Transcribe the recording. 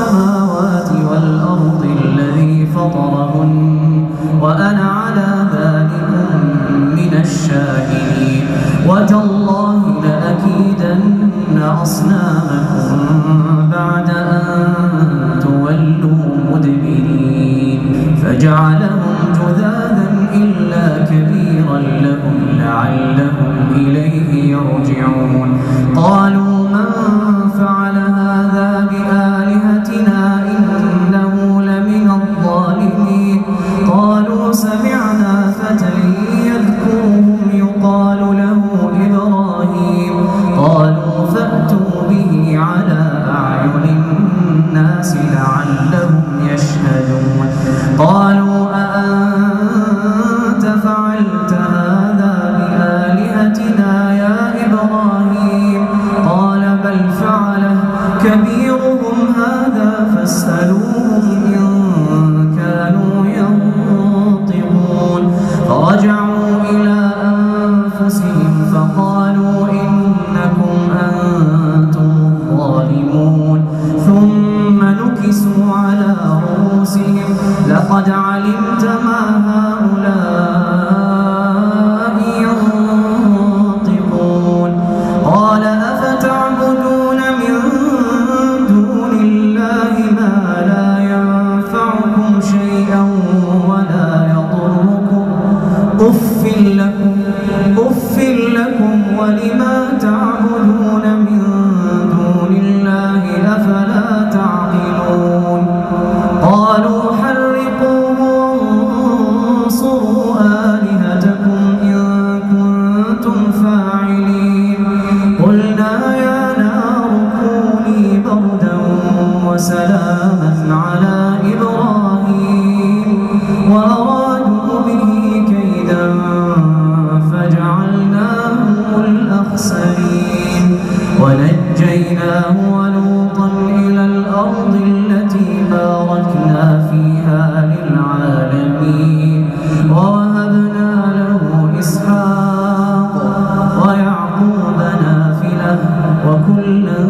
السماوات والأرض الذي فطرهن وأنا على ذلك من الشاهدين. وتالله لأكيدن أصنامكم بعد أن تولوا مدبرين. فجعلهم جذاذا إلا كبيرا لهم لعلهم إليه يرجعون. فعلت هذا بآلهتنا يا إبراهيم. قال بل فعله كبيرهم هذا فاسألوهم إن كانوا ينطقون. فرجعوا إلى أنفسهم فقالوا إنكم أنتم الظالمون. ثم نكسوا على رؤوسهم. لقد علمت ما هؤلاء أف لكم أف لكم ولما فجعلناهم الأخسرين ونجيناه ولوطا إلى الأرض التي باركنا فيها للعالمين ووهبنا له إسحاق ويعقوب نافلة وكلا